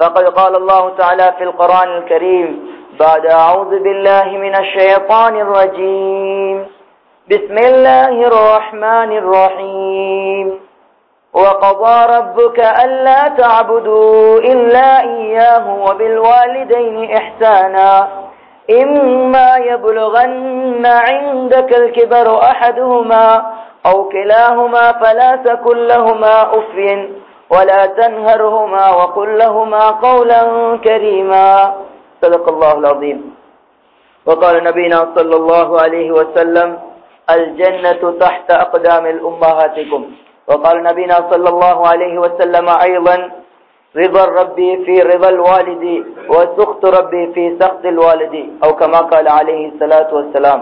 فقد قال الله تعالى في القرآن الكريم بعد أعوذ بالله من الشيطان الرجيم. بسم الله الرحمن الرحيم. وقضى ربك ألا تعبدوا إلا إياه وبالوالدين إحسانا. إما يبلغن عندك الكبر أحدهما أو كلاهما فلا تكن لهما أف ولا تنهرهما وقل لهما قولا كريما صدق الله العظيم وقال نبينا صلى الله عليه وسلم الجنة تحت أقدام الأمهاتكم وقال نبينا صلى الله عليه وسلم أيضا رضا ربي في رضا الوالد وسخط ربي في سخط الوالد أو كما قال عليه الصلاة والسلام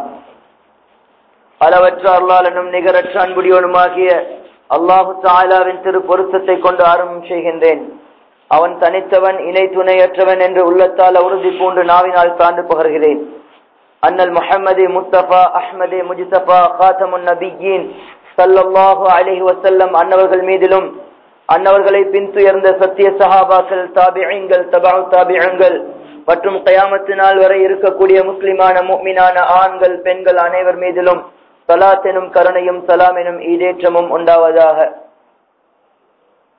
அளவற்ற அல்லாலனும் நிகரற்ற அன்புடியோனுமாகிய அல்லாஹு தாலாவின் திரு பொருத்தத்தை கொண்டு ஆரம்பம் செய்கின்றேன். அவன் தனித்தவன் இணை துணையற்றவன் என்று உள்ளத்தால் உறுதி பூண்டு நாவினால் சார்ந்து புகர்கிறேன். அண்ணல் முஹம்மதி முஸ்தபா அஹ்மதி முஜிசபா காத்தமுன் நபியின் சல்லாஹு அலிஹி வசல்லம் அன்னவர்கள் மீதிலும் அன்னவர்களை பின்துயர்ந்த சத்திய சஹாபாக்கள் தாபியங்கள் தபா தாபியங்கள் மற்றும் கயாமத்து நாள் வரை இருக்கக்கூடிய முஸ்லிமான முக்மினான ஆண்கள் பெண்கள் அனைவர் மீதிலும் சலாத்தெனும் கருணையும் சலாம் எனும் ஈடேற்றமும் உண்டாவதாக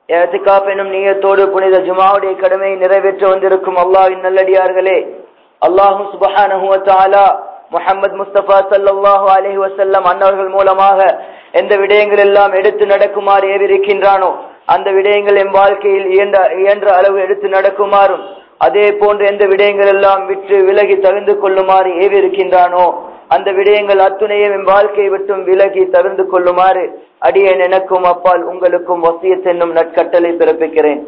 ஏத்திகாப் எனும் நீயத்தோடு புனித ஜுமாவுடைய கடமையை நிறைவேற்ற வந்திருக்கும் அல்லாவின் நல்லடியார்களே அல்லாஹு சுபஹானஹுவத்தாலா முஹம்மது முஸ்தபா சல்லாஹூ அலஹி வசல்லம் அன்னவர்கள் மூலமாக எந்த விடயங்கள் எல்லாம் எடுத்து நடக்குமாறு ஏவிருக்கின்றானோ அந்த விடயங்கள் என் வாழ்க்கையில் இயன்ற இயன்ற அளவு எடுத்து நடக்குமாறும் அதே போன்று எந்த விடயங்கள் எல்லாம் விற்று விலகி தகுந்து கொள்ளுமாறு ஏவிருக்கின்றானோ அந்த விடயங்கள் அத்துணையும் என் வாழ்க்கையை விட்டும் விலகி தவிர்ந்து கொள்ளுமாறு அடியேன் எனக்கும் அப்பால் உங்களுக்கும் வசியத் என்னும் நட்கட்டளை பிறப்பிக்கிறேன்.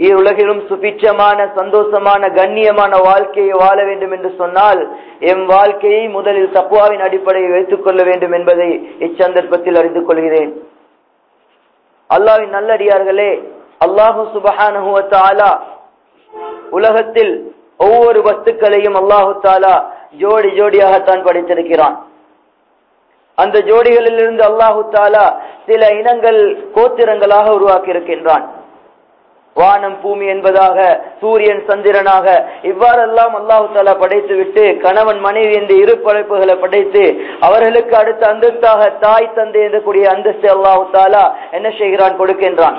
உலகிலும் சுபிச்சமான சந்தோஷமான கண்ணியமான வாழ்க்கையை வாழ வேண்டும் என்று சொன்னால் எம் வாழ்க்கையை முதலில் தப்புவாவின் அடிப்படையை வைத்துக் கொள்ள வேண்டும் என்பதை இச்சந்தர்ப்பத்தில் அறிந்து கொள்கிறேன். அல்லாவின் நல்லடியார்களே அல்லாஹு சுபஹானுவத்தாலா உலகத்தில் ஒவ்வொரு வஸ்துக்களையும் அல்லாஹு தாலா ஜோடி ஜோடியாகத்தான் படைத்திருக்கிறான். அந்த ஜோடிகளிலிருந்து அல்லாஹு தாலா சில இனங்கள் கோத்திரங்களாக உருவாக்கி இருக்கின்றான் வானம் பூமி என்பதாக சூரியன் சந்திரனாக இவ்வாறெல்லாம் அல்லாஹு தாலா படைத்து விட்டு கணவன் மனைவி என்ற இரு படைப்புகளை படைத்து அவர்களுக்கு அடுத்த அந்தஸ்தாக தாய் தந்தை என்றக்கூடிய அந்தஸ்து அல்லாஹு தாலா என்ன செய்கிறான் கொடுக்கின்றான்.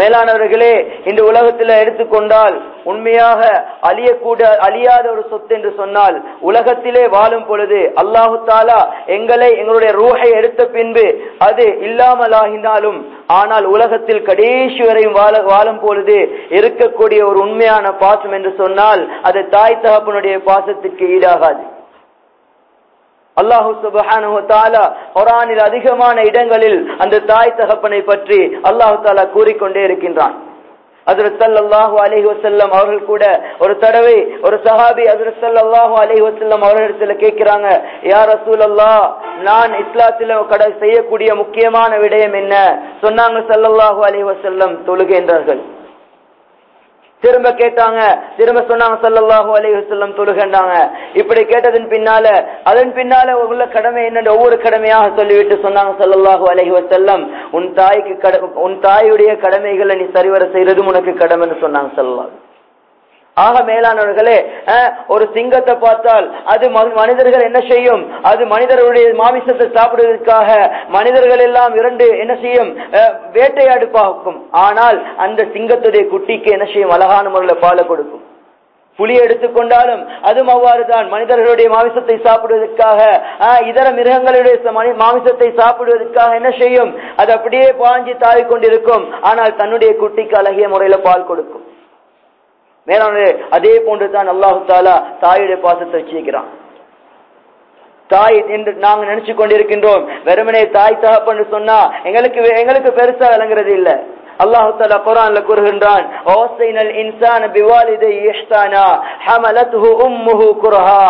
மேலானவர்களே இந்த உலகத்தில் எடுத்துக்கொண்டால் உண்மையாக அழியக்கூட அழியாத ஒரு சொத்து என்று சொன்னால் உலகத்திலே வாழும் பொழுது அல்லாஹு தாலா எங்களை எங்களுடைய ரூஹை எடுத்த பின்பு அது இல்லாமலாகினாலும் ஆனால் உலகத்தில் கடைசி வரையும் வாழ வாழும் பொழுது இருக்கக்கூடிய ஒரு உண்மையான பாசம் என்று சொன்னால் அது தாய் தகப்பனுடைய பாசத்திற்கு ஈடாகாது. அல்லாஹு சுபானில் அதிகமான இடங்களில் அந்த தாய் தகப்பனை பற்றி அல்லாஹு தாலா கூறிக்கொண்டே இருக்கின்றான். அதிரத் அலஹி வசல்லம் அவர்கள் கூட ஒரு தடவை ஒரு சஹாபி அதிரத் அலஹி வசல்லம் அவர்களிடத்துல கேட்கிறாங்க யார் ரசூல் அல்லா நான் இஸ்லாத்தில கடை செய்யக்கூடிய முக்கியமான விடயம் என்ன? சொன்னாங்க சல்லல்லாஹு அலஹி வசல்லம் தொழுகின்றார்கள் திரும்ப கேட்டாங்க. திரும்ப சொன்னாங்க சல்லல்லாஹு அலைஹி தொழுகண்டாங்க இப்படி கேட்டதன் பின்னால அதன் பின்னால உள்ள கடமை என்னென்று ஒவ்வொரு கடமையாக சொல்லிவிட்டு சொன்னாங்க சல்லல்லாஹு அலஹி வசல்லம் உன் தாய்க்கு உன் தாயுடைய கடமைகளை நீ சரிவர செய்யறதும் உனக்கு கடமைன்னு சொன்னாங்க சொல்லலாம் ஆக மேலானவர்களே ஒரு சிங்கத்தை பார்த்தால் அது மனிதர்கள் என்ன செய்யும்? அது மனிதர்களுடைய மாமிசத்தை சாப்பிடுவதற்காக மனிதர்கள் எல்லாம் இரண்டு என்ன செய்யும்? வேட்டையாடு பார்க்கும். ஆனால் அந்த சிங்கத்துடைய குட்டிக்கு என்ன செய்யும்? அழகான முறையில் பாலை கொடுக்கும். புலி எடுத்துக்கொண்டாலும் அதுவும் அவ்வாறுதான். மனிதர்களுடைய மாமிசத்தை சாப்பிடுவதற்காக இதர மிருகங்களுடைய மாமிசத்தை சாப்பிடுவதற்காக என்ன செய்யும்? அது அப்படியே பாஞ்சி தாவிக் கொண்டிருக்கும். ஆனால் தன்னுடைய குட்டிக்கு அழகிய முறையில பால் கொடுக்கும். மேலான அதே போன்று தான் அல்லாஹு தாலா தாயுடைய பாசத்தை வச்சிருக்கிறான். தாய் என்று நாங்க நினைச்சு கொண்டிருக்கின்றோம். வெறுமனே தாய் தகப்பன்னு சொன்னா எங்களுக்கு எங்களுக்கு பெருசா விளங்குறது இல்ல. அல்லாஹு தஆலா குர்ஆன்ல கூறுகின்றான் ஓசைனல் இன்சான பிவாலிதை இஹ்சானா ஹமலத்ஹு உம்முஹு குர்ஹா.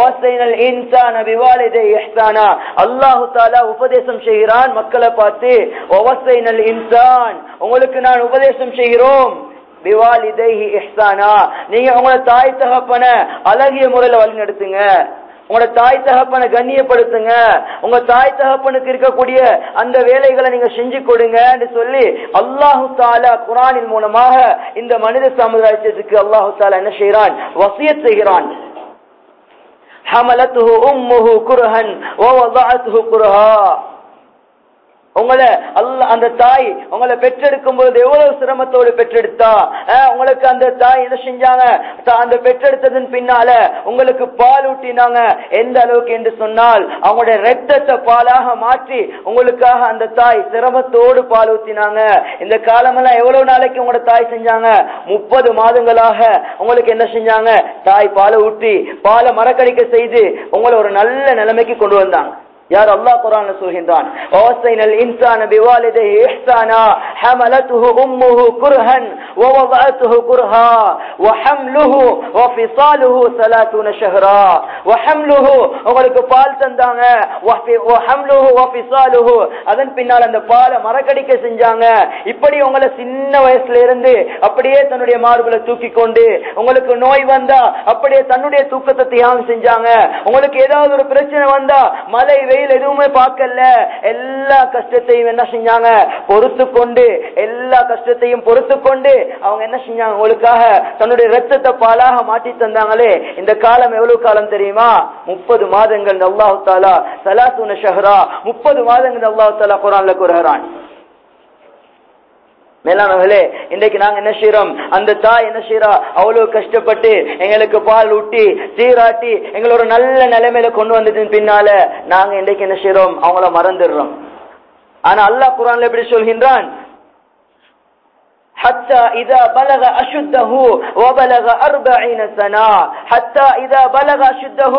ஓசைனல் இன்சான பிவாலிதை இஹ்சானா அல்லாஹு தஆலா உபதேசம் செய்கிறான் மக்களை பார்த்து ஓசைனல் இன்சான் உங்களுக்கு நான் உபதேசம் செய்கிறோம். பிவாலிதைஹி இஹ்சானா நீங்க உங்களோட தாய் தகப்பன அழகிய முறையில வழி நடத்துங்க உங்களோட தாய் தகப்பனை கண்ணியப்படுத்துங்க உங்க தாய் தகப்பனுக்கு இருக்கக்கூடிய அந்த வேலைகளை நீங்க செஞ்சு கொடுங்க சொல்லி அல்லாஹு தாலா குரானின் மூலமாக இந்த மனித சமுதாயத்திற்கு அல்லாஹு தாலா என்ன செய்யறான் வசியத் செய்கிறான் حملته امه كرها ووضعته كرها உங்களை அல்ல அந்த தாய் உங்களை பெற்றெடுக்கும் போது எவ்வளவு சிரமத்தோடு பெற்றெடுத்தா? உங்களுக்கு அந்த தாய் என்ன செஞ்சாங்க? அந்த பெற்றெடுத்ததன் பின்னால உங்களுக்கு பால் ஊட்டினாங்க. எந்த அளவுக்கு என்று சொன்னால் அவங்களுடைய ரத்தத்தை பாலாக மாற்றி உங்களுக்காக அந்த தாய் சிரமத்தோடு பால் ஊத்தினாங்க. இந்த காலமெல்லாம் எவ்வளவு நாளைக்கு உங்களோட தாய் செஞ்சாங்க? முப்பது மாதங்களாக உங்களுக்கு என்ன செஞ்சாங்க? தாய் பாலை ஊட்டி பாலை மரக்கடிக்க செய்து உங்களை ஒரு நல்ல நிலைமைக்கு கொண்டு வந்தாங்க. யார் அல்லாஹ் குரான் சொல்கின்றான் உங்களுக்கு பால் தந்தாங்க அதன் பின்னால் அந்த பாலை மறக்கடிக்க செஞ்சாங்க. இப்படி உங்களை சின்ன வயசுல இருந்து அப்படியே தன்னுடைய மார்புல தூக்கி கொண்டு உங்களுக்கு நோய் வந்தா அப்படியே தன்னுடைய தூக்கத்தை தியாகம் செஞ்சாங்க. உங்களுக்கு ஏதாவது ஒரு பிரச்சனை வந்தா மலை வெயில் எதுவுமே பார்க்கல. எல்லா கஷ்டத்தையும் என்ன செஞ்சாங்க? பொறுத்து கொண்டு எல்லா கஷ்டத்தையும் பொறுத்து கொண்டு அவங்க என்ன செஞ்சாங்க? உங்களுக்காக தன்னுடைய ரத்தத்தை பாலாக மாட்டி தந்தாங்களே. இந்த காலம் எவ்வளவு காலம் தெரியுமா? முப்பது மாதங்கள். அல்லாஹு தாலா சலாசுன ஷஹரா. முப்பது மாதங்கள் அல்லாஹு தாலா குரான்ல கூறுகிறான். மேலானவர்களே இன்றைக்கு நாங்க என்ன செய்யறோம் அந்த தாய் என்ன செய்யறா அவ்வளவு கஷ்டப்பட்டு எங்களுக்கு பால் ஊட்டி சீராட்டி எங்களோட நல்ல நிலைமையில கொண்டு வந்துட்டு பின்னால நாங்க இன்றைக்கு என்ன செய்யறோம் அவங்கள மறந்துடுறோம். ஆனா அல்லாஹ் குரான்ல எப்படி சொல்கின்றான்? حتى إذا بلغ أشده وبلغ أربعين سنة حتى إذا بلغ أشده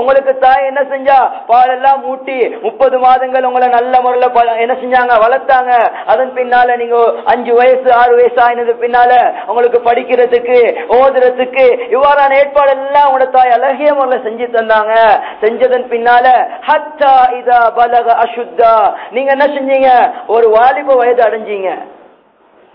உங்களுக்கு தாய் என்ன செஞ்சா பாலெல்லாம் மூட்டி முப்பது மாதங்கள் உங்களை நல்ல முறையில ப- என்ன செஞ்சாங்க வளர்த்தாங்க அதன் பின்னால நீங்க அஞ்சு வயசு ஆறு வயசு ஆயினது பின்னால உங்களுக்கு படிக்கிறதுக்கு ஓதுறதுக்கு இவ்வாறான ஏற்பாடு எல்லாம் உங்களோட தாய் அழகிய முறையில செஞ்சு தந்தாங்க செஞ்சதன் பின்னால ஹத்தா இதா பலக அசுத்தா நீங்க என்ன செஞ்சீங்க ஒரு வாலிப வயது அடைஞ்சீங்க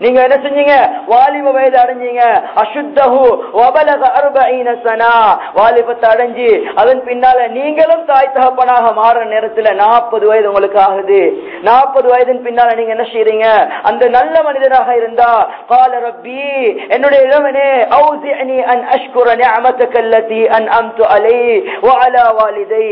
நீங்க என்ன செஞ்சீங்க? வாலிப வயது அடைஞ்சீங்க. அசுத்தஹு வபலக அர்பஈன சனா. வாலிபத்தை அடைஞ்சு அதன் பின்னால நீங்களும் தாய் தகப்பனாக மாற நேரத்துல நாற்பது வயது உங்களுக்கு ஆகுது. நாற்பது வயதின் பின்னால நீங்க என்ன செய்யறீங்க அந்த நல்ல மனிதனாக இருந்தா கால ரப்பி என்னுடைய இளவனே அவுசிஅனி அன் அஷ்குர நிஅமத்தக அல்லதி அன்அம்து அலை வஅலா வாலிதை.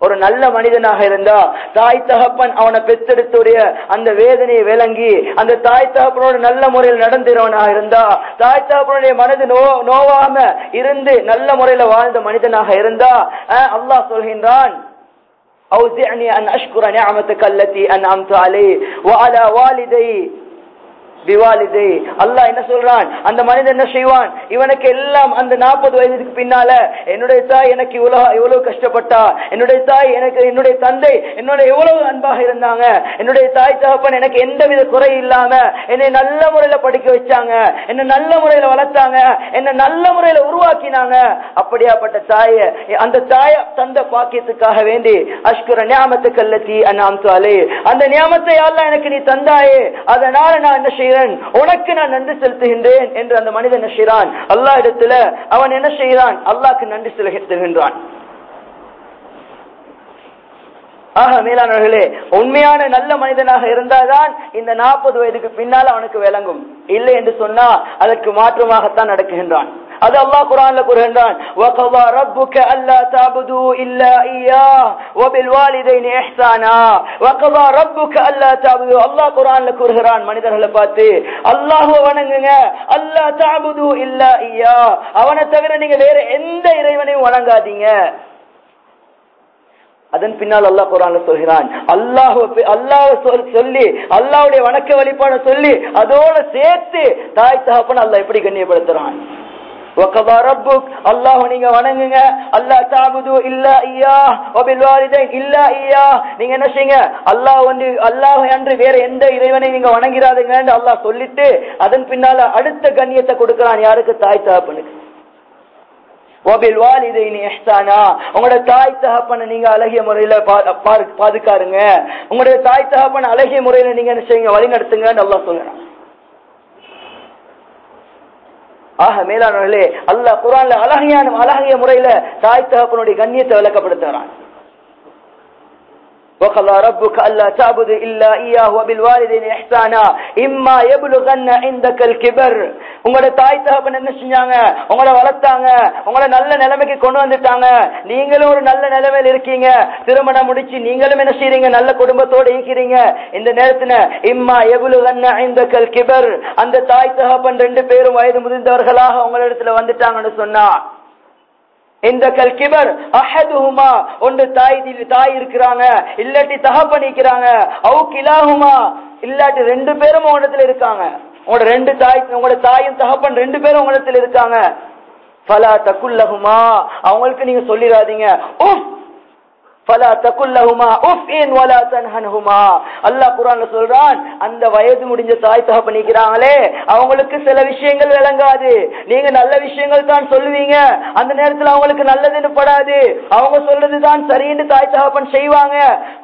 ஒரு நல்ல மனிதனாக இருந்தா தாய் தகப்பன் அவனை பெத்தெடுத்துடைய அந்த வேதனையை விளங்கி அந்த தாய் தகப்பனோட நல்ல முறையில் நடந்துறவனாக இருந்தா தாய் தகப்பனுடைய மனது நோ நோவாம இருந்து நல்ல முறையில வாழ்ந்த மனிதனாக இருந்தா அஹ், அல்லாஹ் சொல்கின்றான் أوزعني أن أشكر نعمتك التي أنعمت علي وعلى والدي திவாலிதே அல்லாஹ் என்ன சொல்றான்? அந்த மனிதன் என்ன செய்வான்? இவனுக்கு எல்லாம் அந்த நாற்பது வயதுக்கு பின்னால என்னுடைய தாய் எனக்கு இவ்வளவு இவ்வளவு கஷ்டப்பட்டா. என்னுடைய தாய் எனக்கு என்னுடைய தந்தை என்னோட எவ்வளவு அன்பாக இருந்தாங்க. என்னுடைய தாய் தகப்பன் எனக்கு எந்த வித குறை இல்லாம என்னை நல்ல முறையில படிக்க வச்சாங்க. என்ன நல்ல முறையில வளர்த்தாங்க. என்ன நல்ல முறையில உருவாக்கினாங்க. அப்படியாப்பட்ட தாய அந்த தாய தந்த பாக்கியத்துக்காக வேண்டி அஷ்குர நியாமத்துக்கு அல்லத்தி அந்த நியாமத்தை அல்ல எனக்கு நீ தந்தாயே. அதனால நான் என்ன செய்கிறேன். உனக்கு நான் நன்றி செலுத்துகின்றேன் என்று அந்த மனிதன் என்ன செய்யறான் அல்லாஹ் இடத்துல அவன் என்ன செய்யறான் அல்லாக்கு நன்றி செலுத்துகின்றான். ஆக மேலானவர்களே உண்மையான நல்ல மனிதனாக இருந்தால்தான் இந்த நாற்பது வயதுக்கு பின்னால் அவனுக்கு விளங்கும். இல்லை என்று சொன்னா அதற்கு மாற்றமாகத்தான் நடக்குகின்றான். அது அல்லாஹ் குரான்ல கூறுகின்றான் وَقَضَى رَبُّكَ أَلَّا تَعْبُدُوا إِلَّا إِيَّاهُ وَبِالْوَالِدَيْنِ إِحْسَانًا وَقَضَى رَبُّكَ أَلَّا تَعْبُدُوا அல்லாஹ் குரான்ல கூறுகிறான் மனிதர்களை பார்த்து அல்லாஹ்வை வணங்குங்க அல்லா தஅபுது இல்லா இய்யா அவனை தவிர நீங்க வேற எந்த இறைவனையும் வணங்காதீங்க அதன் பின்னால் அல்லாஹ் குரான்ல சொல்கிறான் அல்லாஹ் அல்லாஹ் சொல்லி அல்லாஹ்வுடைய வணக்க வழிபாட சொல்லி அதோட சேர்த்து தாய் தகப்பன் அல்லாஹ் எப்படி கண்ணியப்படுத்துறான் அல்லாஹ் நீங்க வணங்குங்க. அல்லாஹ் தாபுது இல்ல ஐயா இல்ல ஐயா நீங்க என்ன செய்யுங்க? அல்லாஹ் வந்து அல்லாஹ் அன்று வேற எந்த இறைவனை நீங்க வணங்கிறாதுங்க அல்லாஹ் சொல்லிட்டு அதன் பின்னால அடுத்த கண்ணியத்தை கொடுக்கிறான் யாருக்கு? தாய் தகப்பனுக்கு. உங்களோட தாய் தகப்பனை நீங்க அழகிய முறையில பாதுகாருங்க. உங்களுடைய தாய் தகப்பன் அழகிய முறையில நீங்க என்ன செய்யுங்க? வழிநடத்துங்க நல்லா சொல்லுறான் ஆக மேலானவர்களே அல்ல குரான்ல அழகையான அழகிய முறையில தாய் தகப்பனுடைய கண்ணியத்தை விளக்கப்படுத்துகிறான். وقضى ربك ألا تعبد إلا إياه وبالوالدين إحسانا إما يبلغن عندك الكبر உங்களோட தாய் தகப்பன் என்ன செஞ்சாங்க உங்களை வளர்த்தாங்க உங்களை நல்ல நிலைமைக்கு கொண்டு வந்துட்டாங்க நீங்களும் ஒரு நல்ல நிலைமையில இருக்கீங்க திருமணம் முடிச்சு நீங்களும் என்ன செய்றீங்க நல்ல குடும்பத்தோட இருக்கிறீங்க இந்த நேரத்துல இம்மா எவ்வளவு இந்த கிபர் அந்த தாய் தகப்பன் ரெண்டு பேரும் வயது முதிர்ந்தவர்களாக உங்களிடத்துல வந்துட்டாங்கன்னு சொன்னா இந்த கல்கிபர் அஹதுஹுமா ஒன்று தாய் தாய் இருக்கிறாங்க இல்லாட்டி தகப்பன் இருக்கிறாங்க அவு கிலாகுமா இல்லாட்டி ரெண்டு பேரும் உங்களிடத்துல இருக்காங்க. உங்களோட ரெண்டு தாய் உங்களோட தாயும் தகப்பன் ரெண்டு பேரும் உங்களிடத்துல இருக்காங்க. ஃபலா தக்குல்லகுமா அவங்களுக்கு நீங்க சொல்லிடாதீங்க உஃப்! சொல்றான் அந்த வயது முடிஞ்ச தாய் தகப்பனிக்கிறாங்களே அவங்களுக்கு சில விஷயங்கள் விளங்காது. நீங்க நல்ல விஷயங்கள் தான் சொல்லுவீங்க அந்த நேரத்தில் அவங்களுக்கு நல்லதுன்னு படாது. அவங்க சொல்றதுதான் சரின்னு தாய் தகப்பன் செய்வாங்க.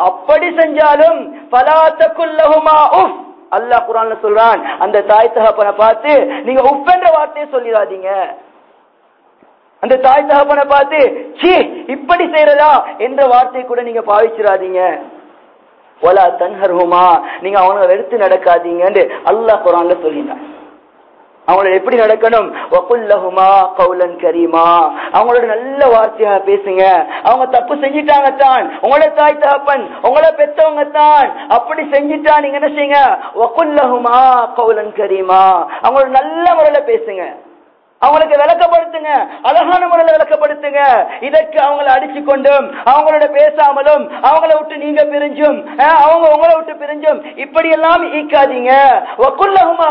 அப்படி செஞ்சாலும் ஃபலா தக்குல்லஹுமா உஃப். அல்லாஹ் குரான் சொல்றான் அந்த தாய் தகப்பனை பார்த்து நீங்க உஃப் என்ற வார்த்தையை சொல்லிடாதீங்க. அந்த தாய் தகப்பனை பார்த்து சீ இப்படி செய்யறதா? என்ற வார்த்தை கூட நீங்க பாவிச்சிடாதீங்க. ஒலா தன்ஹர்ஹுமா. நீங்க அவங்களை எடுத்து நடக்காதீங்கன்னு அல்லாஹ் குரான்ல சொல்லினான் அவங்களோட எப்படி நடக்கணும்? வகுல்லஹுமா கௌலன் கரீமா. அவங்களோட நல்ல வார்த்தையாக பேசுங்க. அவங்க தப்பு செஞ்சிட்டாங்க தான். உங்களோட தாய் தகப்பன் உங்களை பெத்தவங்க தான். அப்படி செஞ்சிட்டா நீங்க என்ன செய்யுங்க? வகுல்லஹுமா கௌலன் கரீமா. அவங்களோட நல்ல முறையில பேசுங்க. அவங்களுக்கு விளக்கப்படுத்துங்க. அழகான முறையில் விளக்கப்படுத்துங்க. இதற்கு அவங்களை அடிச்சு கொண்டும் அவங்களோட பேசாமலும் அவங்கள விட்டு நீங்க பிரிஞ்சும் அவங்க உங்களை விட்டு பிரிஞ்சும் இப்படி எல்லாம் ஈக்காதீங்க வக்குல்லஹுமா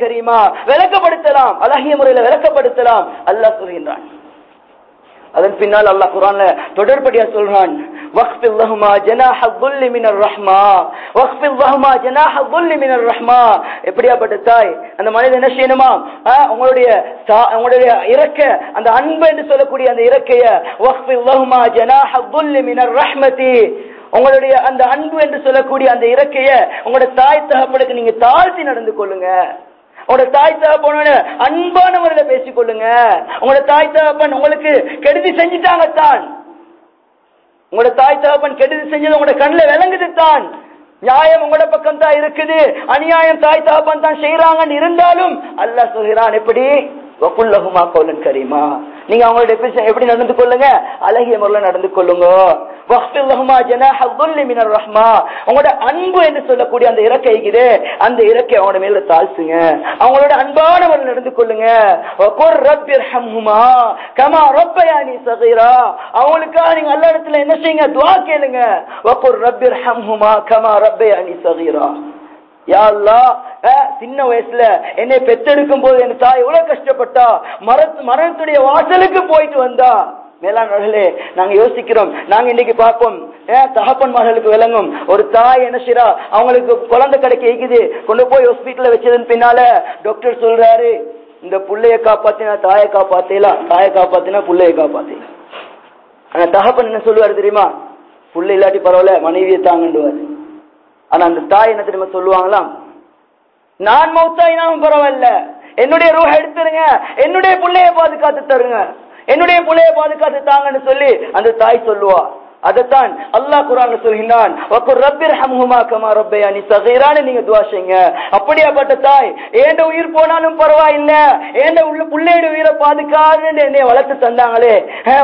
கரீமா. விளக்கப்படுத்தலாம். அழகிய முறையில் விளக்கப்படுத்தலாம். அல்லாஹ் சொல்கின்றான் அதன் பின்னால் அல்லாஹ் குரான்ல தொடர்படியா சொல்றான் வக்ஃபில் லஹுமா ஜனாஹ துல்லி மினர் ரஹ்மா வக்ஃபில் லஹுமா ஜனாஹ துல்லி மினர் ரஹ்மா. எப்படியாப்பட்ட தாய் அந்த மனிதன் என்ன செய்யணுமா? ஆ, உங்களுடைய தா- உங்களுடைய இறக்க அந்த அன்பு என்று சொல்லக்கூடிய அந்த இறக்கைய வக்ஃபில் லஹுமா ஜனாஹ துல்லி மினர் ரஹ்மதி. உங்களுடைய அந்த அன்பு என்று சொல்லக்கூடிய அந்த இறக்கைய உங்களுடைய தாய் தகப்பனுக்கு நீங்க தாழ்த்தி நடந்து கொள்ளுங்க. உங்களோட தாய் தகப்பனோட அன்பான முறையில் பேசிக் கொள்ளுங்க உங்களோட தாய் தகப்பன் உங்களுக்கு கெடுதி செஞ்சுட்டாங்க தான். உங்களோட தாய் தகப்பன் கெடுதி செஞ்சது உங்களோட கண்ணில் விளங்குது தான். நியாயம் உங்களோட பக்கம் தான் இருக்குது. அநியாயம் தாய் தகப்பன் தான் செய்யறாங்கன்னு இருந்தாலும் அல்லாஹ் சொல்கிறான் எப்படி? வக்குல்லகுமா கௌலன் கரீமா. நீங்க அவங்களோட எப்படி எப்படி நடந்து கொள்ளுங்க? அழகிய முறையில் நடந்து கொள்ளுங்க. வக்ஃபில் லஹுமா ஜனாஹ துல்லி மினர் ரஹ்மா. உங்களோட அன்பு என்று சொல்லக்கூடிய அந்த இறக்கை இருக்குது. அந்த இறக்கை அவங்களோட மேல தாழ்த்துங்க. அவங்களோட அன்பான முறையில் நடந்து கொள்ளுங்க. வகுர் ரப்பிர்ஹம்ஹுமா கமா ரப்பயானி சகீரா. அவங்களுக்காக நீங்க எல்லா இடத்துல என்ன செய்யுங்க? துவா கேளுங்க. வகுர் ரப்பிர்ஹம்ஹுமா கமா ரப்பயானி சகீரா. யா அல்லாஹ், சின்ன வயசுல என்னை பெத்தெடுக்கும் போது என் தாய் எவ்வளவு கஷ்டப்பட்டா மரத்து மரணத்துடைய வாசலுக்கு போயிட்டு வந்தா. மேலானவர்களே நாங்க யோசிக்கிறோம். நாங்க இன்னைக்கு பார்ப்போம். ஏன் தகப்பன் மகளுக்கு விளங்கும். ஒரு தாய் என்ன செய்யறா அவங்களுக்கு குழந்தை கிடைக்க இருக்குது கொண்டு போய் ஹாஸ்பிட்டல்ல வச்சதன் பின்னால டாக்டர் சொல்றாரு இந்த புள்ளைய காப்பாத்தினா தாயை காப்பாத்தலாம் தாயை காப்பாத்தினா புள்ளைய காப்பாத்தலாம் ஆனா தகப்பன் என்ன சொல்லுவாரு தெரியுமா? புள்ள இல்லாட்டி பரவாயில்ல மனைவியை தாங்கண்டுவாரு ஆனா அந்த தாய் என்ன தெரியுமா சொல்லுவாங்களாம்? நான் மௌத்தாயினாலும் பரவாயில்ல. என்னுடைய ரூஹ எடுத்துருங்க. என்னுடைய பிள்ளைய பாதுகாத்து தருங்க. என்னுடைய பிள்ளைய பாதுகாத்து தாங்கன்னு சொல்லி அந்த தாய் சொல்லுவா. அதைத்தான் அல்லாஹ் குரான் சொல்கிறான் ஹம்ஹுமா கமா நீங்க துவா செய்யுங்க. அப்படியாப்பட்ட தாய் ஏண்ட உயிர் போனாலும் பரவாயில்ல. ஏண்ட உள்ள புள்ளையோட உயிரை பாதுகாதுன்னு என்னைய வளர்த்து தந்தாங்களே.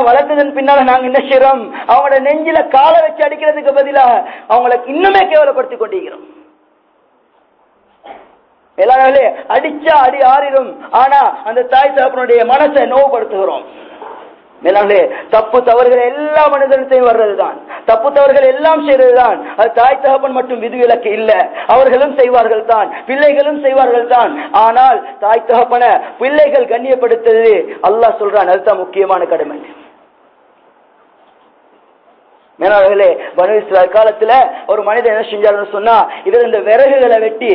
வளர்த்ததன் பின்னால நாங்க என்ன செய்யறோம் அவங்களோட நெஞ்சில காலை வச்சு அடிக்கிறதுக்கு பதிலாக அவங்களை இன்னுமே கேவலப்படுத்தி கொண்டிருக்கிறோம். எல்லாராலே அடிச்சா அடி ஆறிடும். ஆனா அந்த தாய் தகப்பனுடைய மனசை நோவுபடுத்துகிறோம். மேலாங்களே தப்பு தவறுகள் எல்லா மனிதனத்தையும் வர்றதுதான். தப்பு தவறுகள் எல்லாம் செய்யறதுதான் அது தாய் தகப்பன் மட்டும் விதிவிலக்கு இல்ல. அவர்களும் செய்வார்கள் தான் பிள்ளைகளும் செய்வார்கள் தான் ஆனால் தாய் தகப்பன பிள்ளைகள் கண்ணியப்படுத்தது அல்லாஹ் சொல்றான். அதுதான் முக்கியமான கடமை. மேலாளர்களே பனு இஸ்ராயல் காலத்துல ஒரு மனிதன் என்ன செஞ்சாருன்னு சொன்னா இவர் இந்த விறகுகளை வெட்டி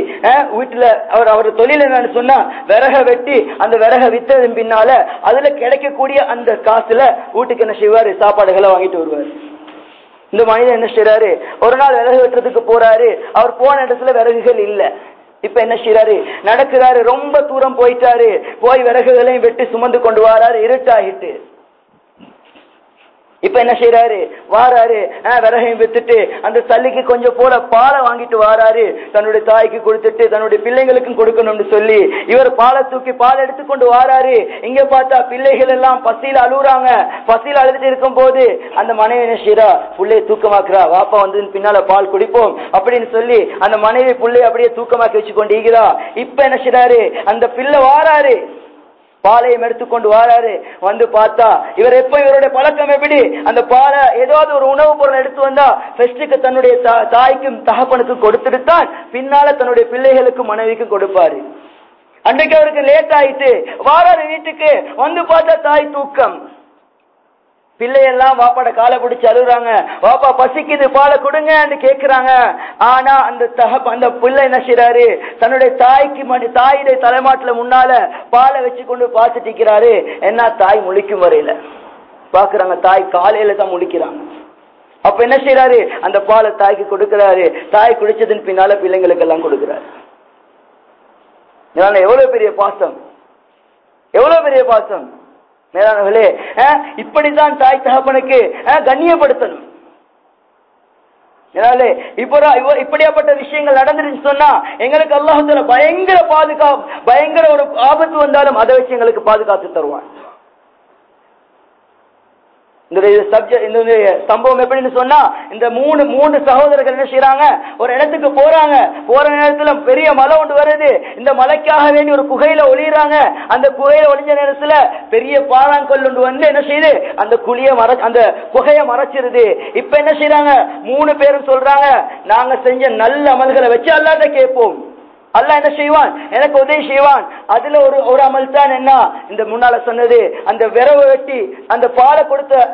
வீட்டுல அவர் அவர் தொழில் என்னன்னு சொன்னா விறக வெட்டி அந்த விறக வித்ததன் பின்னால அதுல கிடைக்கக்கூடிய அந்த காசுல வீட்டுக்கு என்ன செய்வாரு? சாப்பாடுகளை வாங்கிட்டு வருவாரு. இந்த மனிதன் என்ன செய்யறாரு ஒரு நாள் விறகு வெட்டுறதுக்கு போறாரு. அவர் போன இடத்துல விறகுகள் இல்ல. இப்ப என்ன செய்யறாரு நடக்கிறாரு. ரொம்ப தூரம் போயிட்டாரு. போய் விறகுகளையும் வெட்டி சுமந்து கொண்டு வராரு. இருட்டாகிட்டு. இப்ப என்ன செய்யறாரு வாராரு. விறகையும் வித்துட்டு அந்த சல்லிக்கு கொஞ்சம் போல பாலை வாங்கிட்டு வாராரு. தன்னுடைய தாய்க்கு கொடுத்துட்டு தன்னுடைய பிள்ளைங்களுக்கும் கொடுக்கணும்னு சொல்லி இவர் பாலை தூக்கி பால் எடுத்துக்கொண்டு வாராரு. இங்க பார்த்தா பிள்ளைகள் எல்லாம் பசியில அழுகுறாங்க பசியில அழுதுட்டு இருக்கும் போது அந்த மனைவி என்ன செய்யறா புள்ளைய தூக்கமாக்குறா. வாப்பா வந்து பின்னால பால் குடிப்போம் அப்படின்னு சொல்லி அந்த மனைவி புள்ளைய அப்படியே தூக்கமாக்கி வச்சு கொண்டு இப்ப என்ன செய்யறாரு அந்த பிள்ளை வாராரு. பாலையும் எடுத்துக்கொண்டு வராரு. வந்து பார்த்தா இவர் எப்ப இவருடைய பழக்கம் எப்படி? அந்த பாலை ஏதாவது ஒரு உணவுப் பொருள் எடுத்து வந்தா பெஸ்டுக்கு தன்னுடைய தா- தாய்க்கும் தகப்பனுக்கும் கொடுத்துட்டு தான் பின்னால தன்னுடைய பிள்ளைகளுக்கும் மனைவிக்கும் கொடுப்பாரு. அன்றைக்கு அவருக்கு லேட் ஆயிட்டு வாராரு வீட்டுக்கு வந்து பார்த்தா தாய் தூக்கம். பிள்ளையெல்லாம் வாப்பாட காலை பிடிச்சி அழுகுறாங்க. வாப்பா பசிக்குது பாலை கொடுங்கன்னு கேட்கிறாங்க ஆனா அந்த தகப்ப அந்த பிள்ளை என்ன செய்யறாரு தன்னுடைய தாய்க்கு மணி தாயுடைய தலைமாட்டுல முன்னால பாலை வச்சு கொண்டு பாத்துட்டு என்ன தாய் முழிக்கும் வரையில. பாக்குறாங்க தாய் காலையில தான் முழிக்கிறாங்க. அப்ப என்ன செய்யறாரு அந்த பாலை தாய்க்கு கொடுக்கிறாரு. தாய் குடிச்சதுன்னு பின்னால பிள்ளைங்களுக்கு எல்லாம் கொடுக்கிறாரு எவ்வளவு பெரிய பாசம்? எவ்வளவு பெரிய பாசம்? மேலானவர்களே இப்படித்தான் தாய் தகப்பனுக்கு கண்ணியப்படுத்தணும். இப்போ இப்படியாப்பட்ட விஷயங்கள் நடந்துருச்சு சொன்னா எங்களுக்கு அல்லாஹத்துல பயங்கர பாதுகாப்பு பயங்கர ஒரு ஆபத்து வந்தாலும் அதை வச்சு எங்களுக்கு பாதுகாத்து தருவான். இந்த சப்ஜெக்ட் இந்த சம்பவம் எப்படின்னு சொன்னா இந்த மூணு மூணு சகோதரர்கள் என்ன செய்யறாங்க ஒரு இடத்துக்கு போறாங்க. போற நேரத்துல பெரிய மலை ஒன்று வருது. இந்த மலைக்காக வேண்டி ஒரு குகையில ஒளியறாங்க. அந்த குகையில ஒளிஞ்ச நேரத்துல பெரிய பாறாங்கல் ஒன்று வந்து என்ன செய்யுது அந்த குழிய மற அந்த குகைய மறைச்சிருது. இப்ப என்ன செய்யறாங்க மூணு பேரும் சொல்றாங்க நாங்க செஞ்ச நல்ல அமல்களை வச்சு அல்லாத கேட்போம். அல்ல என்ன செய்வான்? எனக்கு உதவி செய்வான். அதுல ஒரு ஒரு அமல் தான் என்ன? இந்த முன்னால சொன்னது அந்த விரவை வெட்டி அந்த பாலை கொடுத்த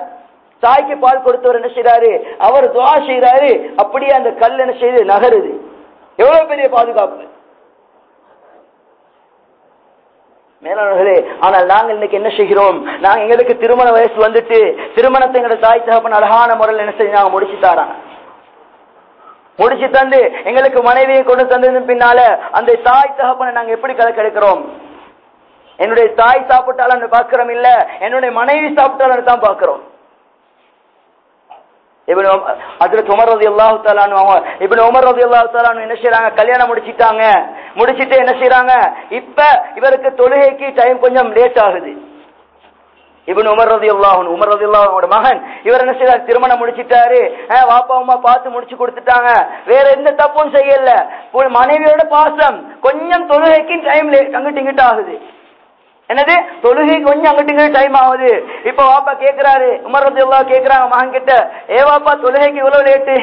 தாய்க்கு பால் கொடுத்தவர் என்ன செய்றாரு? அவர் துவா செய்றாரு. அப்படியே அந்த கல் என்ன செய்யுது நகருது. எவ்வளவு பெரிய பாதுகாப்பு? மேலாளர்களே ஆனால் நாங்கள் இன்னைக்கு என்ன செய்கிறோம்? நாங்க எங்களுக்கு திருமண வயசு வந்துட்டு திருமணத்தை எங்களோட தாய் தகப்பன் அழகான முறையில் என்ன செய்ய நாங்க முடிச்சு தாராங்க. முடிச்சு தந்து எங்களுக்கு மனைவியை கொண்டு தந்தது பின்னால அந்த தாய் தகப்பனை நாங்க எப்படி கணக்கெடுக்கிறோம் என்னுடைய தாய் சாப்பிட்டாலும் பாக்குறோம் இல்ல என்னுடைய மனைவி சாப்பிட்டாலும் தான் பாக்குறோம் இப்படி தாலானு என்ன செய்யறாங்க கல்யாணம் முடிச்சிட்டாங்க. முடிச்சிட்டு என்ன செய்யறாங்க இப்ப இவருக்கு தொழுகைக்கு டைம் கொஞ்சம் லேட் ஆகுது. இவன் உமர் ரதி அல்லாஹன் உமர் ரதி அல்லாஹனோட மகன். இவர் என்ன செய்தார்? திருமணம் முடிச்சிட்டாரு. வாப்பா அம்மா பார்த்து முடிச்சு கொடுத்துட்டாங்க. வேற எந்த தப்பும் செய்யல. மனைவியோட பாசம். கொஞ்சம் தொழுகைக்கு டைம் அங்கிட்டு இங்கிட்டு ஆகுது. என்னது? தொழுகை கொஞ்சம் அங்கிட்டு டைம் ஆகுது. இப்ப வாப்பா கேக்குறாரு. உமர் ரதி அல்லாஹ் கேக்குறாங்க மகன் கிட்ட ஏ வாப்பா தொழுகைக்கு இவ்வளவு லேட்டு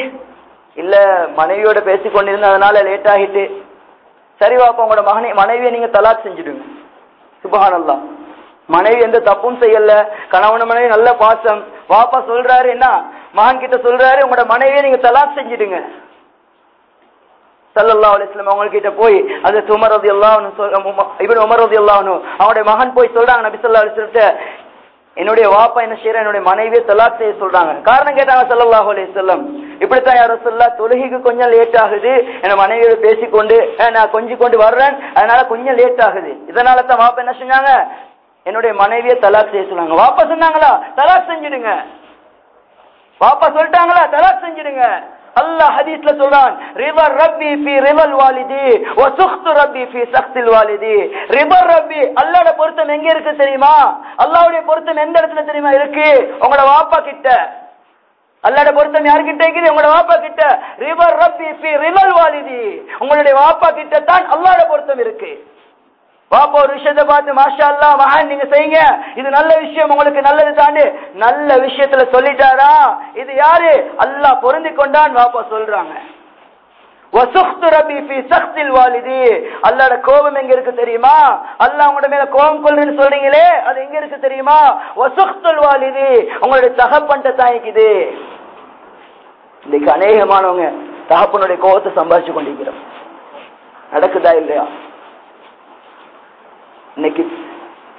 இல்ல மனைவியோட பேசி கொண்டிருந்த அதனால லேட் ஆகிட்டு. சரி வாப்பா உங்களோட மகனை மனைவியை நீங்க தலாக் செஞ்சிடுங்க. சுபஹானல்லாஹ். மனைவி எந்த தப்பும் செய்யல கணவன் மனைவி நல்ல பாசம். வாப்பா சொல்றாரு என்ன? மகன் கிட்ட சொல்றாரு உங்களோட மனைவியை நீங்க தலாக் செஞ்சிடுங்க. சல்லல்லா அலிஸ்லாம் அவங்க கிட்ட போய் அது உமர் ரதி இவன் உமர் ரதி அவனுடைய மகன் போய் சொல்றாங்க நபி சொல்லா அலிஸ்லத்த என்னுடைய வாப்பா என்ன செய்யற என்னுடைய மனைவியை தலாக் செய்ய சொல்றாங்க. காரணம் கேட்டாங்க சல்லல்லாஹு அலி சொல்லம் இப்படித்தான் யாரும் சொல்லா தொழுகைக்கு கொஞ்சம் லேட் ஆகுது. என் மனைவியோட பேசிக்கொண்டு நான் கொஞ்சி கொண்டு வர்றேன் அதனால கொஞ்சம் லேட் ஆகுது. இதனால தான் வாப்பா என்ன செஞ்சாங்க? என்னுடைய மனைவியை தலாக் செய்ய சொன்னாங்க. வாப்பா சொன்னாங்களா? தலாக் செஞ்சிடுங்க. வாப்பா சொல்லிட்டாங்களா? தலாக் செஞ்சிடுங்க. அல்லாஹ் ஹதீஸ்ல சொல்றான் ரிவர் ரப்பி ஃபி ரிவல் வாலிதி வ சுக்து ரப்பி ஃபி சக்தில் வாலிதி. ரிவர் ரப்பி அல்லாஹ்வோட பொருத்தம் எங்க இருக்கு தெரியுமா? அல்லாஹ்வுடைய பொருத்தம் எந்த இடத்துல தெரியுமா இருக்கு? உங்களோட வாப்பா கிட்ட. அல்லாட பொருத்தம் யார்கிட்ட இருக்குது? உங்களோட வாப்பா கிட்ட. ரிவர் ரப்பி ஃபி ரிவல் வாலிதி. உங்களுடைய வாப்பா கிட்ட தான் அல்லாஹ்வோட பொருத்தம் இருக்கு. பாப்பா ஒரு விஷயத்த பார்த்து மாஷா அல்லா மகான் நீங்க செய்யுங்க. இது நல்ல விஷயம் உங்களுக்கு நல்லது தாண்டு நல்ல விஷயத்துல சொல்லிட்டாரா? இது யாரு? அல்லாஹ் பொருந்தி கொண்டான் பாப்பா சொல்றாங்க அல்லாட கோபம் எங்க இருக்கு தெரியுமா? அல்லாஹ் உங்களோட மேல கோபம் கொள்ளுன்னு சொல்றீங்களே அது எங்க இருக்கு தெரியுமா? வசுக்துல் வாலிதி. உங்களுடைய தகப்பன்ட்ட தாய்க்குது இன்னைக்கு அநேகமானவங்க தகப்பனுடைய கோபத்தை சம்பாதிச்சு கொண்டிருக்கிறோம் நடக்குதா இல்லையா? இன்னைக்கு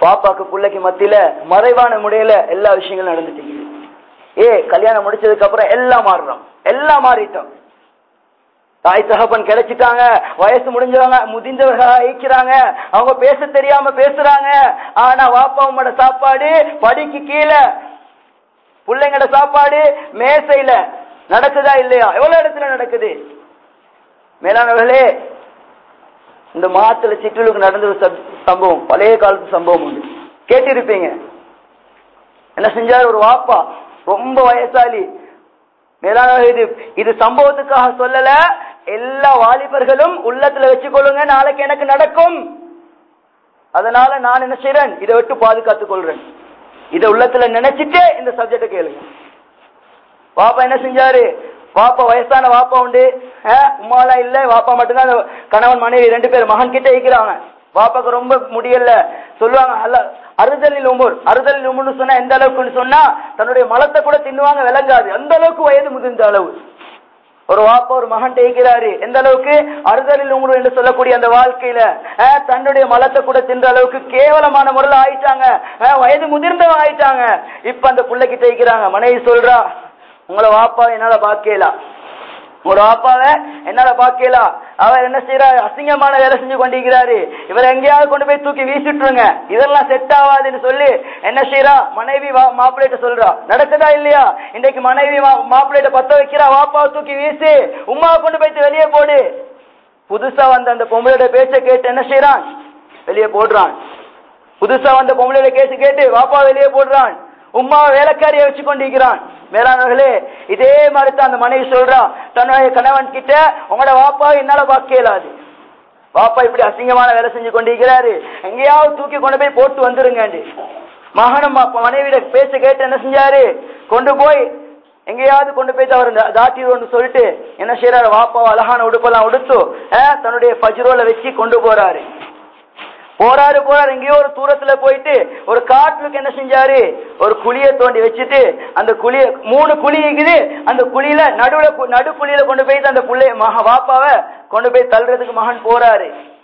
பாப்பாக்கு பிள்ளைக்கு மத்தியில மறைவான முறையில எல்லா விஷயங்களும் நடந்துட்டீங்க ஏ கல்யாணம் முடிச்சதுக்கு அப்புறம் எல்லாம் மாறுறோம். எல்லாம் மாறிட்டோம். தாய் தகப்பன் கிடைச்சிட்டாங்க வயசு முடிஞ்சவங்க முதிந்தவர்களா ஈக்கிறாங்க அவங்க பேச தெரியாம பேசுறாங்க. ஆனா வாப்பா உம்மோட சாப்பாடு படிக்கு கீழே. பிள்ளைங்களோட சாப்பாடு மேசையில. நடக்குதா இல்லையா? எவ்வளவு இடத்துல நடக்குது? மேலானவர்களே இந்த மாத்துல சிற்றலுக்கு நடந்த ஒரு சம்பவம் பழைய காலத்து சம்பவம் உண்டு. கேட்டிருப்பீங்க. என்ன செஞ்சாரு ஒரு வாப்பா? ரொம்ப வயசாலி மேலான இது இது சம்பவத்துக்காக சொல்லல. எல்லா வாலிபர்களும் உள்ளத்துல வச்சுக்கொள்ளுங்க நாளைக்கு எனக்கு நடக்கும். அதனால நான் என்ன செய்யறேன் இதை விட்டு பாதுகாத்துக் கொள்றேன். இதை உள்ளத்துல நினைச்சிட்டு இந்த சப்ஜெக்ட கேளுங்க. பாப்பா என்ன செஞ்சாரு? வாப்பா வயசான வாப்பா உண்டு. அஹ், உம்மாலாம் இல்ல. வாப்பா மட்டும்தான் அந்த கணவன் மனைவி ரெண்டு பேர். மகன் கிட்ட இருக்கிறாங்க. வாப்பாக்கு ரொம்ப முடியல. சொல்லுவாங்க அல்ல அறுதலில் உமர். அறுதலில் உமர்னு சொன்னா எந்த அளவுக்குன்னு சொன்னா தன்னுடைய மலத்தை கூட தின்னுவாங்க விளங்காது. அந்த அளவுக்கு வயது முதிர்ந்த அளவு. ஒரு வாப்பா ஒரு மகன் தேய்க்கிறாரு எந்த அளவுக்கு? அறுதலில் உமர் என்று சொல்லக்கூடிய அந்த வாழ்க்கையில தன்னுடைய மலத்தை கூட தின்ற அளவுக்கு கேவலமான முறையில் ஆயிட்டாங்க. வயது முதிர்ந்தவன் ஆயிட்டாங்க. இப்ப அந்த பிள்ளைக்கு தேய்க்கிறாங்க மனைவி சொல்றா உங்களை வாப்பா என்னால பாக்கலாம் உங்களோட வாப்பாவை என்னால பாக்கலாம் அவர் என்ன செய்யறாரு அசிங்கமான வேலை செஞ்சு கொண்டிருக்கிறாரு. இவர் எங்கேயாவது கொண்டு போய் தூக்கி வீசிட்டுருங்க. இதெல்லாம் செட் ஆகாதுன்னு சொல்லி என்ன செய்யறா மனைவி வா- சொல்றா. நடக்குதா இல்லையா? இன்னைக்கு மனைவி மாப்பிள்ளைட்ட பத்த வைக்கிறா. வாப்பாவை தூக்கி வீசி உமாவை கொண்டு போயிட்டு வெளியே போடு. புதுசா வந்த அந்த பொம்பளையோட பேச்ச கேட்டு என்ன செய்யறான் வெளியே போடுறான். புதுசா வந்த பொம்பளையோட கேட்டு கேட்டு வாப்பா வெளியே போடுறான். உம்மாவை வேலைக்காரியை வச்சு கொண்டிருக்கிறான் மேலானவர்களே இதே மாதிரி தான் அந்த மனைவி சொல்றான் தன்னுடைய கணவன் கிட்ட உங்களோட வாப்பா என்னால பார்க்க இயலாது. வாப்பா இப்படி அசிங்கமான வேலை செஞ்சு கொண்டிருக்கிறாரு. எங்கேயாவது தூக்கி கொண்டு போய் போட்டு வந்துருங்க மகனும் மனைவியிட பேச கேட்டு என்ன செஞ்சாரு? கொண்டு போய் எங்கேயாவது கொண்டு போய் அவர் தாட்டிடுவோம்னு சொல்லிட்டு என்ன செய்யறாரு வாப்பாவை அழகான உடுப்பெல்லாம் உடுத்து தன்னுடைய பஜ்ரோல வச்சு கொண்டு போறாரு. போறாரு போறாரு. எங்கேயோ ஒரு தூரத்துல போயிட்டு ஒரு காட்டுக்கு என்ன செஞ்சாரு? ஒரு குழிய தோண்டி வச்சுட்டு அந்த குழிய மூணு குழி இருக்குது. அந்த குழியில நடுவுல கு- நடு குழியில கொண்டு போய் அந்த புள்ளைய மக வாப்பாவை கொண்டு போய் தள்ளுறதுக்கு மகன் போறாரு.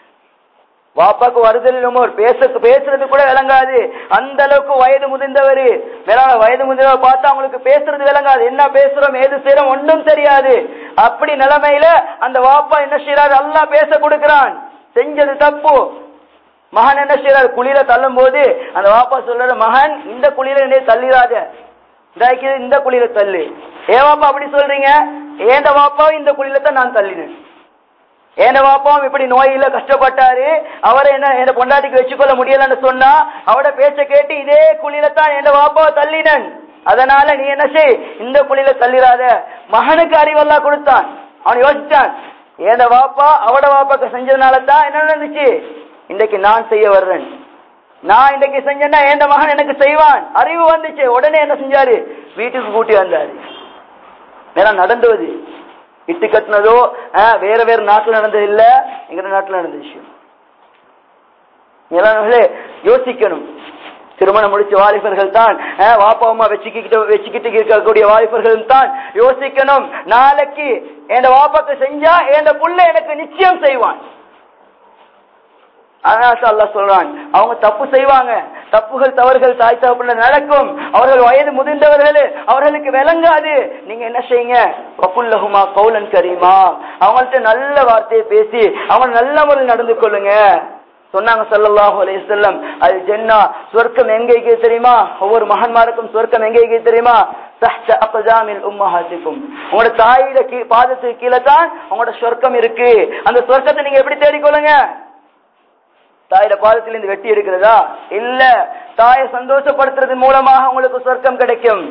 வாப்பாக்கு வருதல் உமர் பேச பேசுறது கூட விளங்காது. அந்த அளவுக்கு வயது முதிர்ந்தவர். மேலான வயது முதிர்ந்தவர் பார்த்தா அவங்களுக்கு பேசுறது விளங்காது. என்ன பேசுறோம் ஏது செய்யறோம் ஒன்றும் தெரியாது. அப்படி நிலைமையில அந்த வாப்பா என்ன செய்யறாரு அல்லாஹ் பேச கொடுக்கிறான். செஞ்சது தப்பு. மகன் என்ன செய்யறாரு குழியில தள்ளும் போது அந்த வாப்பா சொல்றாரு மகன் இந்த குழியில என்னைய தள்ளிடாத இதாக்கி இந்த குழியில தள்ளு. ஏன் வாப்பா அப்படி சொல்றீங்க? ஏந்த வாப்பாவும் இந்த குழியில தான் நான் தள்ளினேன். ஏன வாப்பாவும் இப்படி நோயில கஷ்டப்பட்டாரு. அவரை என்ன என் பொண்டாட்டிக்கு வச்சுக்கொள்ள முடியலன்னு சொன்னா அவட பேச்ச கேட்டு இதே குழியில தான் என் வாப்பாவை தள்ளினன். அதனால நீ என்ன செய்? இந்த குழியில தள்ளிடாத மகனுக்கு அறிவெல்லாம் கொடுத்தான். அவன் யோசிச்சான் ஏன வாப்பா அவட வாப்பாக்கு செஞ்சதுனால தான் என்ன நடந்துச்சு? இன்றைக்கு நான் செய்ய வர்றேன். நான் இன்றைக்கு செஞ்சேன்னா என் மகன் எனக்கு செய்வான். அறிவு வந்துச்சு. உடனே என்ன செஞ்சாரு? வீட்டுக்கு கூட்டி வந்தாரு. நேரம் நடந்தது. இட்டு கட்டினதோ ஆஹ், வேற வேற நாட்டுல நடந்தது இல்ல. எங்க நாட்டுல நடந்த விஷயம். யோசிக்கணும். திருமணம் முடிச்ச வாலிபர்கள் தான் ஆஹ், வாப்பா அம்மா வச்சுக்கிட்டு வச்சுக்கிட்டு இருக்கக்கூடிய வாலிபர்கள் தான் யோசிக்கணும். நாளைக்கு என் வாப்பாக்கு செஞ்சா என் புள்ள எனக்கு நிச்சயம் செய்வான். அல்லா சொல்றான் அவங்க தப்பு செய்வாங்க தப்புகள் தவறுகள் தாய் தகப்புல நடக்கும். அவர்கள் வயது முதிர்ந்தவர்கள் அவர்களுக்கு விளங்காது. நீங்க என்ன செய்யுங்க? வக்குல்லகுமா கௌலன் கரீமா. அவங்கள்ட்ட நல்ல வார்த்தையை பேசி அவங்க நல்ல முறையில் நடந்து கொள்ளுங்க. சொன்னாங்க ஸல்லல்லாஹு அலைஹி அது ஜென்னா சொர்க்கம் எங்க இருக்குது தெரியுமா? ஒவ்வொரு மகன்மாருக்கும் சொர்க்கம் எங்க இருக்குது தெரியுமா? உங்களோட தாயில பாதத்துக்கு கீழே தான் உங்களோட சொர்க்கம் இருக்கு. அந்த சொர்க்கத்தை நீங்க எப்படி தேடிக்கொள்ளுங்க? தாயிட பாதத்தில் இருந்து வெட்டி எடுக்கிறதா? இல்ல தாயை சந்தோஷப்படுத்துறது மூலமாக உங்களுக்கு சொர்க்கம் கிடைக்கும்.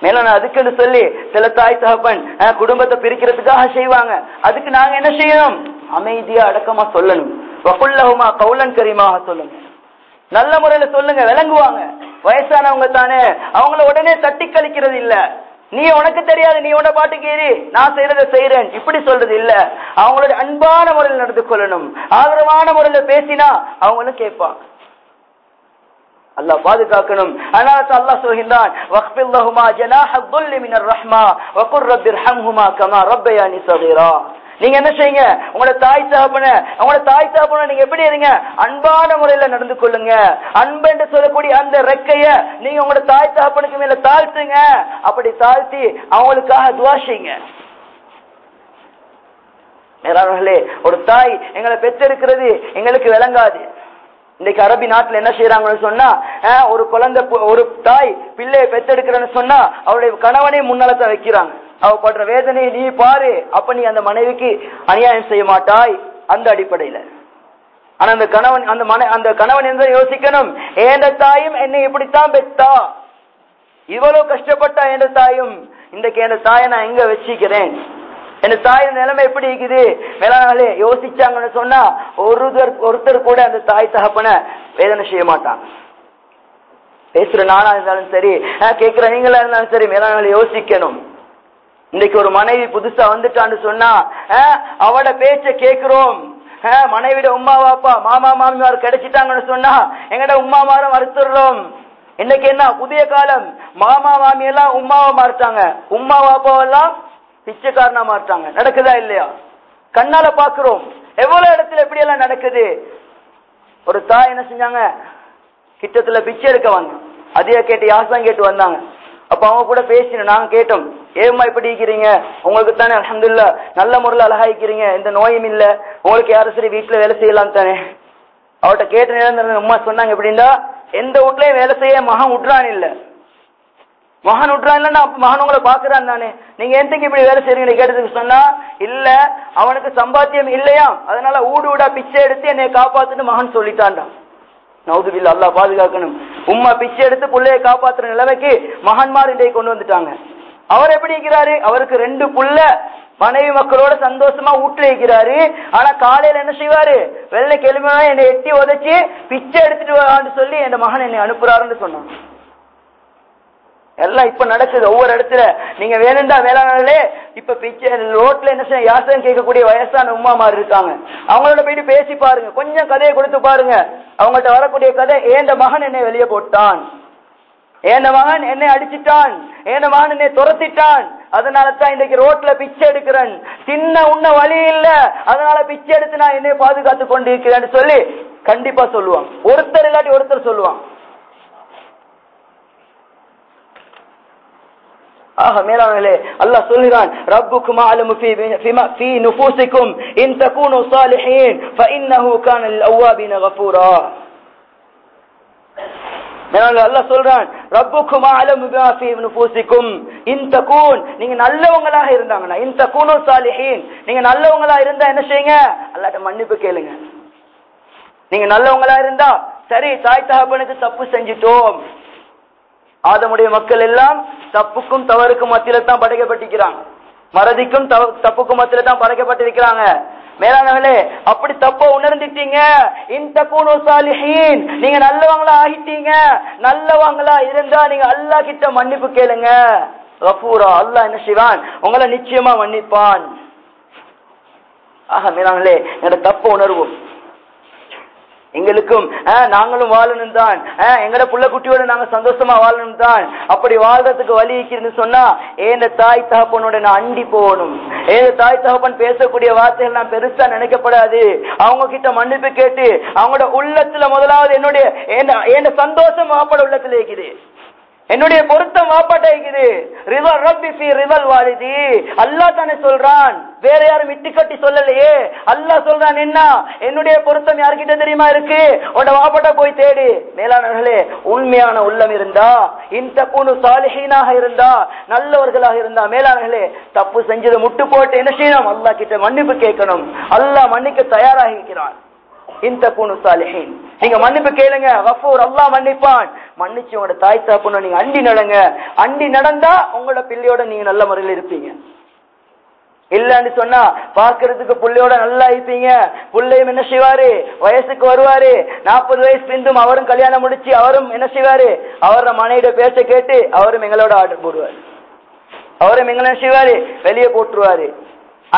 மேல நான் அதுக்குன்னு சொல்லி சில தாய் தகப்பன் குடும்பத்தை பிரிக்கிறதுக்காக செய்வாங்க. அதுக்கு நாங்க என்ன செய்யணும்? அமைதியா அடக்கமா சொல்லணும். வகுல்லகுமா கவுலன் கரிமாக சொல்லணும். நல்ல முறையில சொல்லுங்க விளங்குவாங்க. வயசானவங்க தானே அவங்கள உடனே தட்டி கழிக்கிறது இல்லை. நீ உனக்கு தெரியாது நீ உன பாட்டுக்கு ஏறி நான் செய்யறத செய்யறேன் இப்படி சொல்றது இல்ல. அவங்களோட அன்பான முறையில் நடந்து கொள்ளணும். ஆதரவான முறையில பேசினா அவங்களும் கேட்பாங்க. அல்லாஹ் பாதுகாக்கணும். அதனால தான் சொல்கின்றான் வக்ஃபில் ஜனாஹ துல்லி மினர் ரஹ்மா வகுர் ரப்பிர்ஹம்ஹுமா கமா ரப்பயானி சகீரா. நீங்க என்ன செய்யுங்க? உங்களோட தாய் தகப்பன உங்களோட தாய் தகப்பன நீங்க எப்படி இருங்க? அன்பான முறையில நடந்து கொள்ளுங்க. அன்பு என்று சொல்லக்கூடிய அந்த ரெக்கைய நீங்க உங்களோட தாய் தகப்பனுக்கு மேல தாழ்த்துங்க. அப்படி தாழ்த்தி அவங்களுக்காக துவா செய்யுங்க. மேலாளர்களே ஒரு தாய் எங்களை பெற்றெடுக்கிறது எங்களுக்கு விளங்காது. இன்னைக்கு அரபி நாட்டுல என்ன செய்யறாங்கன்னு சொன்னா ஒரு குழந்தை ஒரு தாய் பிள்ளையை பெத்தெடுக்கிறன்னு சொன்னா அவருடைய கணவனே முன்னாலத்தை வைக்கிறாங்க. அவ படுற வேதனையை நீ பாரு. அப்ப நீ அந்த மனைவிக்கு அநியாயம் செய்ய மாட்டாய். அந்த அடிப்படையில. ஆனா அந்த கணவன் அந்த மனை அந்த கணவன் என்ன யோசிக்கணும்? ஏந்த தாயும் என்னை இப்படித்தான் பெத்தா இவ்வளவு கஷ்டப்பட்டா என்ற தாயும்? இன்றைக்கு என் தாயை நான் எங்க வச்சிக்கிறேன்? என் தாயின் நிலைமை எப்படி இருக்குது? மேலானாலே யோசிச்சாங்கன்னு சொன்னா ஒருத்தர் ஒருத்தர் கூட அந்த தாய் தகப்பன வேதனை செய்ய மாட்டான். பேசுற நானா இருந்தாலும் சரி கேட்கிற நீங்களா இருந்தாலும் சரி மேலானாலே யோசிக்கணும். இன்னைக்கு ஒரு மனைவி புதுசா வந்துட்டான்னு சொன்னா அவட பேச்ச கேக்குறோம். மனைவிட உமா வாப்பா மாமா மாமியார் கிடைச்சிட்டாங்கன்னு சொன்னா எங்கட உமா மாரம் மறுத்துடுறோம். இன்னைக்கு என்ன புதிய காலம். மாமா மாமி எல்லாம் உமாவை மாறிட்டாங்க உமா வாப்பாவெல்லாம் பிச்சைக்காரனா மாறிட்டாங்க நடக்குதா இல்லையா? கண்ணால பாக்குறோம். எவ்வளவு இடத்துல எப்படி எல்லாம் நடக்குது? ஒரு தாய் என்ன செஞ்சாங்க? கிட்டத்துல பிச்சை எடுக்க வந்தோம் அதையே கேட்டு யாசம் கேட்டு வந்தாங்க? அப்ப அவங்க கூட பேசினேன் நாங்க கேட்டோம் ஏம்மா இப்படி இருக்கிறீங்க? உங்களுக்கு தானே அலமதுல்ல நல்ல முறையில் அழகாய்க்கிறீங்க எந்த நோயும் இல்ல. உங்களுக்கு யாரும் சரி வீட்டுல வேலை செய்யலாம் தானே? அவட்ட கேட்ட நேரம் அம்மா சொன்னாங்க எப்படின்னா எந்த வீட்லயும் வேலை செய்ய மகன் விட்றான் இல்ல. மகன் விட்றான் இல்லைன்னா மகன் உங்களை பாக்குறான் தானே. நீங்க எந்தக்கு இப்படி வேலை செய்றீங்க கேட்டதுக்கு சொன்னா இல்ல அவனுக்கு சம்பாத்தியம் இல்லையா அதனால ஊடு ஊடா பிச்சை எடுத்து என்னை காப்பாத்துன்னு மகன் சொல்லித்தான்டான் நவுதுபில்ல அல்லா பாதுகாக்கணும். உம்மா பிச்சை எடுத்து பிள்ளையை காப்பாத்துற நிலைமைக்கு மகன்மார் இன்றைக்கு கொண்டு வந்துட்டாங்க. அவர் எப்படி இருக்கிறாரு? அவருக்கு ரெண்டு புள்ள மனைவி மக்களோட சந்தோஷமா வீட்டுல இருக்கிறாரு. ஆனா காலையில என்ன செய்வாரு? வெள்ளை கிளம்பி என்னை எட்டி உதைச்சு பிச்சை எடுத்துட்டு வான்னு சொல்லி என் மகன் என்னை அனுப்புறாருன்னு சொன்னான். எல்லாம் இப்ப நடக்குது. ஒவ்வொரு இடத்துல. நீங்க வேணும்டா வேளாண்லே இப்ப பிச்சை ரோட்ல என்ன செய்ய யாசகம் கேட்கக்கூடிய வயசான உமா மாதிரி இருக்காங்க. அவங்களோட போயிட்டு பேசி பாருங்க. கொஞ்சம் கதையை கொடுத்து பாருங்க. அவங்கள்ட்ட வரக்கூடிய கதை ஏந்த மகன் என்னை வெளியே போட்டான்? ஏந்த மகன் என்னை அடிச்சிட்டான்? ஏந்த மகன் என்னை துரத்திட்டான்? அதனால தான் இன்னைக்கு ரோட்ல பிச்சை எடுக்கிறேன். சின்ன உன்ன வழி இல்ல. அதனால பிச்சை எடுத்து நான் என்னை பாதுகாத்து கொண்டு இருக்கிறேன்னு சொல்லி கண்டிப்பா சொல்லுவான் ஒருத்தர் இல்லாட்டி ஒருத்தர் சொல்லுவான் ஆக மேலானே அல்லாஹ் சொல்கிறான் ரப்புக்கும் அலமு ஃபீ ஃபிமா- ஃபீ நுஃபூசிக்கும். இன் தகூனு சாலிஹீன் ஃபஇன்னஹு கான அவ்வாபின கஃபூரா. அல்லாஹ் சொல்றான் அலமு பிமா ஃபீ நுஃபூசிக்கும். இன் தகூன் நீங்க நல்லவங்களாக இருந்தாங்கன்னா இன் தகூனு சாலிஹீன் நீங்க நல்லவங்களா இருந்தா என்ன செய்யுங்க? அல்லாஹ்ட்ட மன்னிப்பு கேளுங்க. நீங்க நல்லவங்களா இருந்தா சரி தாய் தகப்பனுக்கு தப்பு செஞ்சிட்டோம். ஆதமுடைய மக்கள் எல்லாம் தப்புக்கும் தவறுக்கும் மத்தியில தான் படைக்கப்பட்டிருக்கிறாங்க. மறதிக்கும் தவ- தப்புக்கும் மத்தியில தான் படைக்கப்பட்டிருக்கிறாங்க. மேலானவர்களே அப்படி தப்ப உணர்ந்துட்டீங்க. இந்த கூணு சாலிஹீன். நீங்க நல்லவங்களா ஆகிட்டீங்க. நல்லவங்களா இருந்தா நீங்க அல்லாஹ் கிட்ட மன்னிப்பு கேளுங்க. ரஃபூரா அல்லா என்ன செய்வான்? உங்களை நிச்சயமா மன்னிப்பான். ஆக மேலானே என்னோட தப்ப உணர்வோம். எங்களுக்கும் நாங்களும் வாழணும் தான். எங்கட புள்ள குட்டியோட நாங்க சந்தோஷமா வாழணும் தான். அப்படி வாழ்றதுக்கு வழி இருக்குன்னு சொன்னா ஏந்த தாய் தகப்பனோட நான் அண்டி போகணும்? ஏந்த தாய் தகப்பன் பேசக்கூடிய வார்த்தைகள் நான் பெருசா நினைக்கப்படாது? அவங்க கிட்ட மன்னிப்பு கேட்டு அவங்களோட உள்ளத்துல முதலாவது என்னுடைய என்ன ஏந்த சந்தோஷம் மாப்பட உள்ளத்துல இருக்குது? என்னுடைய பொருத்தம் வாப்பாட்ட இருக்குது ரிவல் ரப்பி ஃபி ரிவல் வாலிதி. அல்லாஹ் தானே சொல்றான். வேற யாரும் விட்டு கட்டி சொல்லலையே. அல்லாஹ் சொல்றான் என்ன என்னுடைய பொருத்தம் யாருக்கிட்ட தெரியுமா இருக்கு? உன்னோட வாப்பாட்டா போய் தேடு. மேலானவர்களே உண்மையான உள்ளம் இருந்தா இந்த குணு சாலிஹீனாக இருந்தா நல்லவர்களாக இருந்தா மேலானவர்களே தப்பு செஞ்சதை முட்டு போட்டு என்ன செய்யணும்? அல்லாஹ் கிட்ட மன்னிப்பு கேட்கணும். அல்லாஹ் மன்னிக்க தயாராக இருக்கிறான். நீங்க மன்னிப்பு கேளுங்க. கஃபூர் அல்லாஹ் மன்னிப்பான். மன்னிச்சு உங்களோட தாய் தகப்பன நீங்க அண்டி நடங்க. அண்டி நடந்தா உங்களோட பிள்ளையோட நீங்க நல்ல முறையில் இருப்பீங்க. இல்லன்னு சொன்னா பாக்குறதுக்கு புள்ளையோட நல்லா இருப்பீங்க. புள்ளையும் என்ன செய்வாரு? வயசுக்கு வருவாரு. நாற்பது வயசு பிந்தும் அவரும் கல்யாணம் முடிச்சு அவரும் என்ன செய்வாரு? அவரோட மனைவிட பேச கேட்டு அவரும் எங்களோட ஆர்டர் போடுவாரு. அவரும் எங்களை என்ன செய்வாரு? வெளியே போட்டுருவாரு.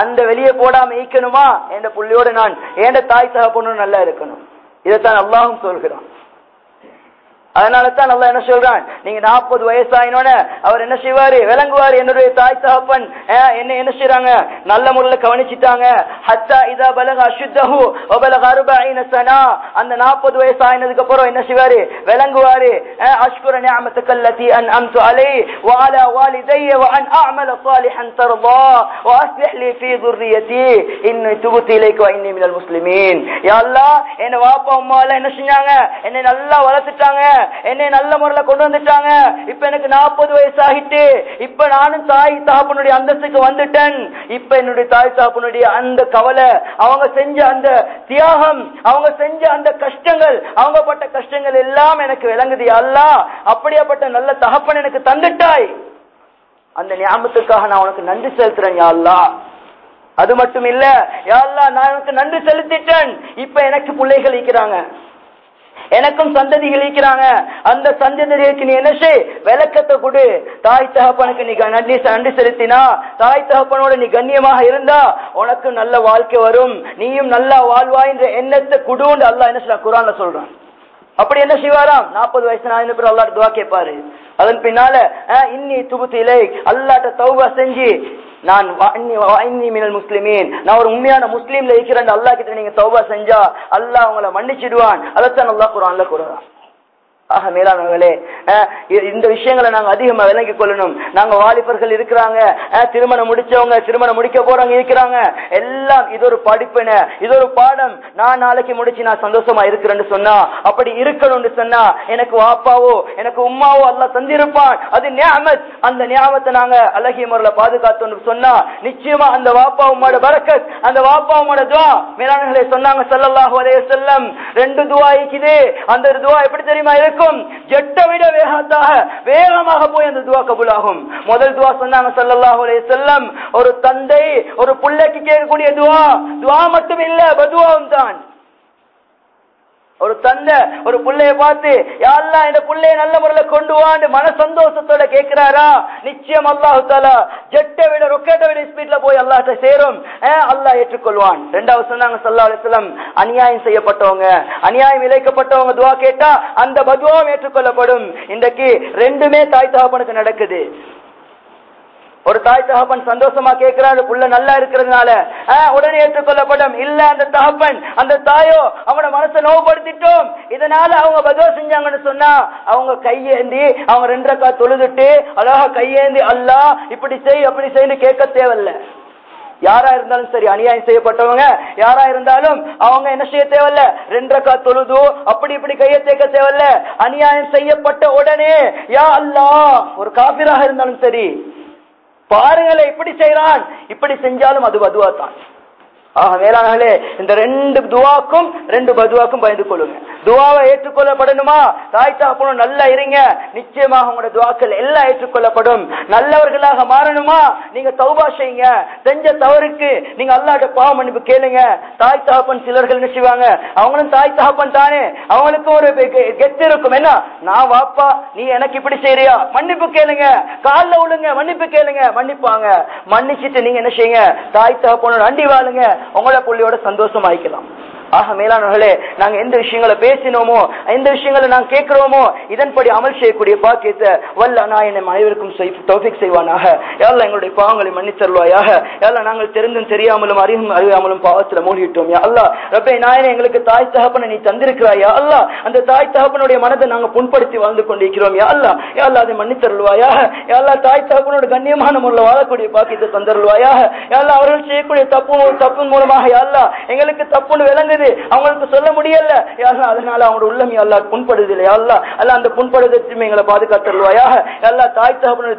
அந்த வெளியே போடாம ஈக்கணுமா? என்ற புள்ளியோட நான் ஏண்ட தாய் தகப்பனும் நல்லா இருக்கணும். இதைத்தான் அல்லாவும் சொல்கிறான். அதனால தான் நல்லா என்ன சொல்றான்? நீங்க நாற்பது வயசாயினோட அவர் என்ன செய்வாரு? விளங்குவாரு என்னுடைய தாய் தகப்பன். என்ன என்ன செய்யறாங்க நல்ல முறையில் கவனிச்சுட்டாங்க. ஹத்தா இதா பலக அசுத்தஹு ஒபலக அருபாயின சனா. அந்த நாற்பது வயசு ஆயினதுக்கு அப்புறம் என்ன செய்வாரு? விளங்குவாரு. அஷ்குர நியாமத்துக்கள் லத்தி அன் அம் சுலை வாலா வாலிதைய அன் ஆமல சாலிஹன் தருவா வாஸ்லிஹ் லி ஃபீ துர்ரியதி. இன்னி துபுத்தி இலைக்கு வைன்னி மினல் முஸ்லிமீன். யா அல்லாஹ் என்ன வாப்பா அம்மா எல்லாம் என்ன செஞ்சாங்க? என்னை நல்லா வளர்த்துட்டாங்க. என்னை நல்ல முறையில கொண்டு வந்துட்டாங்க. இப்ப எனக்கு நாற்பது வயசு ஆகிட்டு இப்ப நானும் தாய் தகப்பனுடைய அந்தஸ்துக்கு வந்துட்டேன். இப்ப என்னுடைய தாய் தகப்பனுடைய அந்த கவலை அவங்க செஞ்ச அந்த தியாகம் அவங்க செஞ்ச அந்த கஷ்டங்கள் அவங்க பட்ட கஷ்டங்கள் எல்லாம் எனக்கு விளங்குது. அல்லா அப்படியாப்பட்ட நல்ல தகப்பன் எனக்கு தந்துட்டாய். அந்த ஞாபகத்துக்காக நான் உனக்கு நன்றி செலுத்துறேன் யா அது மட்டும் இல்ல யாழ்லா நான் உனக்கு நன்றி செலுத்திட்டேன். இப்ப எனக்கு பிள்ளைகள் இருக்கிறாங்க. எனக்கும் சந்ததிகள் இருக்கிறாங்க அந்த சந்ததிகளுக்கு நீ என்ன செய்? விளக்கத்தை கொடு. தாய் தகப்பனுக்கு நீ க- நன்றி நன்றி செலுத்தினா தாய் தகப்பனோட நீ கண்ணியமாக இருந்தா உனக்கு நல்ல வாழ்க்கை வரும். நீயும் நல்லா வாழ்வாய் என்ற எண்ணத்தை குடுன்னு அல்லா என்ன சொல்ல குரான்ல சொல்றான். அப்படி என்ன செய்வாராம்? நாற்பது வயசு நான் பிறகு அல்லாட்ட துவா கேட்பாரு. அதன் பின்னால அஹ், இன்னி துபுத்திலை அல்லாட்ட தௌபா செஞ்சு நான் மினல் முஸ்லிமீன். நான் ஒரு உண்மையான முஸ்லீம்ல இருக்கிறேன் அல்லாஹ் கிட்ட நீங்க தௌபா செஞ்சா அல்லாஹ் உங்களை மன்னிச்சிடுவான். அதைத்தான் நல்லா குரான்ல கூறுறான். ஆக மேலானவர்களே இந்த விஷயங்களை நாங்க அதிகமா விளங்கிக் கொள்ளணும். நாங்க வாலிபர்கள் இருக்கிறாங்க திருமணம் முடிச்சவங்க திருமணம் முடிக்க போறவங்க இருக்கிறாங்க. எல்லாம் இது ஒரு படிப்பின இது ஒரு பாடம். நான் நாளைக்கு முடிச்சு நான் சந்தோஷமா இருக்கிறேன்னு சொன்னா அப்படி இருக்கணும்னு சொன்னா எனக்கு வாப்பாவோ எனக்கு உம்மாவோ அல்லாஹ் தந்திருப்பான். அது நியாமத். அந்த நியாமத்தை நாங்க அழகிய முறையில பாதுகாத்தோம்னு சொன்னா நிச்சயமா அந்த வாப்பா உம்மாட வரக்கத் அந்த வாப்பா உம்மாட துவா. மேலானங்களே சொன்னாங்க செல்லல்லாஹோ அலைஹி செல்லம் ரெண்டு துவா இருக்குது அந்த துவா எப்படி தெரியுமா இருக்கும் ஜெட்டை விட வேகத்தாக வேகமாக போய் அந்த துவா கபுலாகும். முதல் துவா சொன்னாங்க ஸல்லல்லாஹு அலைஹி ஒரு தந்தை ஒரு பிள்ளைக்கு கேட்கக்கூடிய துவா. துவா மட்டும் இல்ல பதுவாவும் தான். ஒரு தந்தை ஒரு பிள்ளைய பார்த்து யாரெல்லாம் இந்த பிள்ளைய நல்ல முறையில கொண்டு வாண்டு மன சந்தோஷத்தோட கேட்கிறாரா? நிச்சயம் அல்லாஹு தாலா ஜெட்டை விட ரொக்கெட்டை விட ஸ்பீட்ல போய் அல்லாட்ட சேரும். அல்லாஹ் ஏற்றுக்கொள்வான். ரெண்டாவது சொன்னாங்க சல்லா அலிஸ்லம் அநியாயம் செய்யப்பட்டவங்க அநியாயம் இழைக்கப்பட்டவங்க துவா கேட்டா அந்த பதுவாவும் ஏற்றுக்கொள்ளப்படும். இன்றைக்கு ரெண்டுமே தாய் தகப்பனுக்கு நடக்குது. ஒரு தாய் தகப்பன் சந்தோஷமா கேட்கிறாரு புள்ள நல்லா இருக்கிறதுனால உடனே ஏற்றுக்கொள்ளப்படும். இல்ல அந்த தகப்பன் அந்த தாயோ அவனோட மனசை நோவுபடுத்திட்டோம். இதனால அவங்க பதுவா செஞ்சாங்கன்னு சொன்னா அவங்க கையேந்தி அவங்க ரெண்டரைக்கா தொழுதுட்டு அழகா கையேந்தி அல்லா இப்படி செய் அப்படி செய்யு கேட்க தேவையில்ல. யாரா இருந்தாலும் சரி அநியாயம் செய்யப்பட்டவங்க யாரா இருந்தாலும் அவங்க என்ன செய்ய தேவையில்ல? ரெண்டரைக்கா தொழுது அப்படி இப்படி கையை தேக்க தேவையில்ல. அநியாயம் செய்யப்பட்ட உடனே யா அல்லா! ஒரு காபிராக இருந்தாலும் சரி பாருங்களை இப்படி செய்யறான் இப்படி செஞ்சாலும் அது பதுவா தான் ஆக மேலானே இந்த ரெண்டு துவாக்கும் ரெண்டு பதுவாக்கும் பயந்து கொள்ளுங்க. துவாவை ஏற்றுக்கொள்ளப்படணுமா? தாய் தாப்பனும் நல்லா இருங்க. நிச்சயமாக உங்களோட துவாக்கள் எல்லாம் ஏற்றுக்கொள்ளப்படும். நல்லவர்களாக மாறணுமா? நீங்க தௌபா செய்யுங்க. செஞ்ச தவறுக்கு நீங்க அல்லாட்ட பாவம் மன்னிப்பு கேளுங்க. தாய் தகப்பன் சிலர்கள் என்ன செய்வாங்க? அவங்களும் தாய் தகப்பன் தானே. அவங்களுக்கும் ஒரு கெத்து இருக்கும். என்ன? நான் வாப்பா நீ எனக்கு இப்படி செய்யறியா மன்னிப்பு கேளுங்க. காலில் விழுங்க மன்னிப்பு கேளுங்க. மன்னிப்பாங்க. மன்னிச்சுட்டு நீங்க என்ன செய்யுங்க? தாய் தகப்பனோட அண்டி வாழுங்க. உங்களோட புள்ளியோட சந்தோஷமாய்க்கலாம். ஆக மேலானவர்களே நாங்க எந்த விஷயங்களை பேசினோமோ எந்த விஷயங்களை நாங்க கேட்கிறோமோ இதன்படி அமல் செய்யக்கூடிய பாக்கியத்தை வல்ல நான் என்னை அனைவருக்கும் தௌஃபிக் செய்வானாக. யாரெல்லாம் எங்களுடைய பாவங்களை மன்னித்தருவாயாக யாரெல்லாம் நாங்கள் தெரிந்தும் தெரியாமலும் அறிவும் அறியாமலும் பாவத்துல மூழ்கிட்டோம். யா அல்லாஹ் ரப்பே நாயனை எங்களுக்கு தாய் தகப்பனை நீ தந்திருக்கிறாயா. அல்லா அந்த தாய் தகப்பனுடைய மனதை நாங்க புண்படுத்தி வாழ்ந்து கொண்டிருக்கிறோம். யா அல்லா யா அதை மன்னித்தருள்வாயாக. யா தாய் தகப்பனோட கண்ணியமான முறையில் வாழக்கூடிய பாக்கியத்தை தந்தருள்வாயாக. யா அவர்கள் செய்யக்கூடிய தப்பு தப்பு மூலமாக யா அல்லாஹ் எங்களுக்கு தப்புன்னு விளங்குது இருக்குது அவங்களுக்கு சொல்ல முடியல. அதனால அவங்களோட உள்ளம் அல்லா புண்படுது இல்லையா அல்லா அல்ல அந்த புண்படுதத்தையும் எங்களை பாதுகாத்தருவாயாக எல்லா தாய் தகப்பனுடைய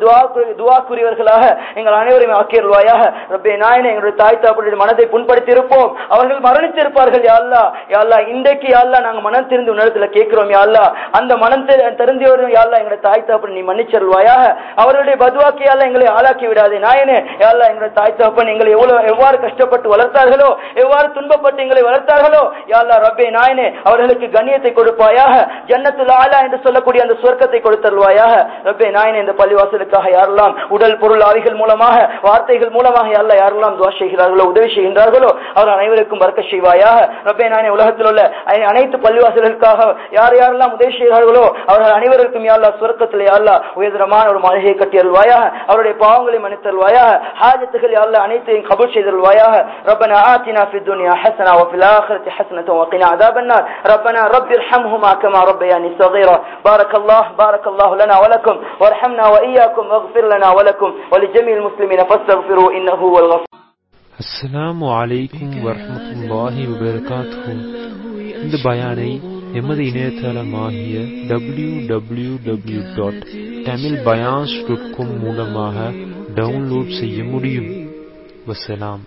துவாக்குரியவர்களாக எங்கள் அனைவரையும் ஆக்கியருவாயாக ரப்பே நாயனை எங்களுடைய தாய் தகப்பனுடைய மனதை புண்படுத்தி இருப்போம் அவர்கள் மரணித்திருப்பார்கள் யாழ்லா யாழ்லா இன்றைக்கு யாழ்லா நாங்க மனம் திருந்து உணரத்தில் கேட்கிறோம் யாழ்லா அந்த மனம் தெரிந்தவரும் யாழ்லா எங்களுடைய தாய் தகப்பன் நீ மன்னிச்சருவாயாக அவருடைய பதுவாக்கி எங்களை ஆளாக்கி விடாதே. நாயனே யாழ்லா எங்களுடைய தாய் தகப்பன் எங்களை எவ்வளவு எவ்வாறு கஷ்டப்பட்டு வளர்த்தார்களோ எவ்வாறு துன்பப்பட்டு எங்களை வளர்த்தார்கள் யாழ்லா ரப்பே நாயனே அவர்களுக்கு கண்ணியத்தை கொடுப்பாயாக ஜன்னத்துல் ஆலா என்று சொல்லக்கூடிய அந்த சொர்க்கத்தை கொடுத்தருவாயாக ரப்பே நாயனே இந்த பள்ளிவாசலுக்காக யாரெல்லாம் உடல் பொருள் ஆவிகள் மூலமாக வார்த்தைகள் மூலமாக யாரெல்லாம் யாரெல்லாம் துவா செய்கிறார்களோ உதவி செய்கின்றார்களோ அவர் அனைவருக்கும் வர்க்க செய்வாயாக ரப்பே நாயனே உலகத்தில் உள்ள அனைத்து பள்ளிவாசல்களுக்காக யார் யாரெல்லாம் உதவி செய்கிறார்களோ அவர்கள் அனைவருக்கும் யாரெல்லாம் சுரக்கத்தில் யாரெல்லாம் உயர்தரமான ஒரு மாளிகையை கட்டி அருள்வாயாக அவருடைய பாவங்களை மன்னித்தருள்வாயாக ஹாஜத்துகள் யாரெல்லாம் அனைத்தையும் கபூல் செய்தருள்வாயாக ربنا آتنا في الدنيا حسنة وفي الآخرة حسنة وقنا عذاب النار ربنا رب ارحمهما كما ربياني صغيرا بارك الله بارك الله لنا ولكم وارحمنا وإياكم واغفر لنا ولكم ولجميع المسلمين فاستغفروا إنه هو الغفور அஸ்ஸலாமு அலைக்கும் வரஹ்மத்துல்லாஹி வபரகாத்துஹு இந்த பயானை எமது இணையதளமாகிய W W W dot Tamil பயான்ஸ் dot com மூலமாக டவுன்லோட் செய்ய முடியும் வசலாம்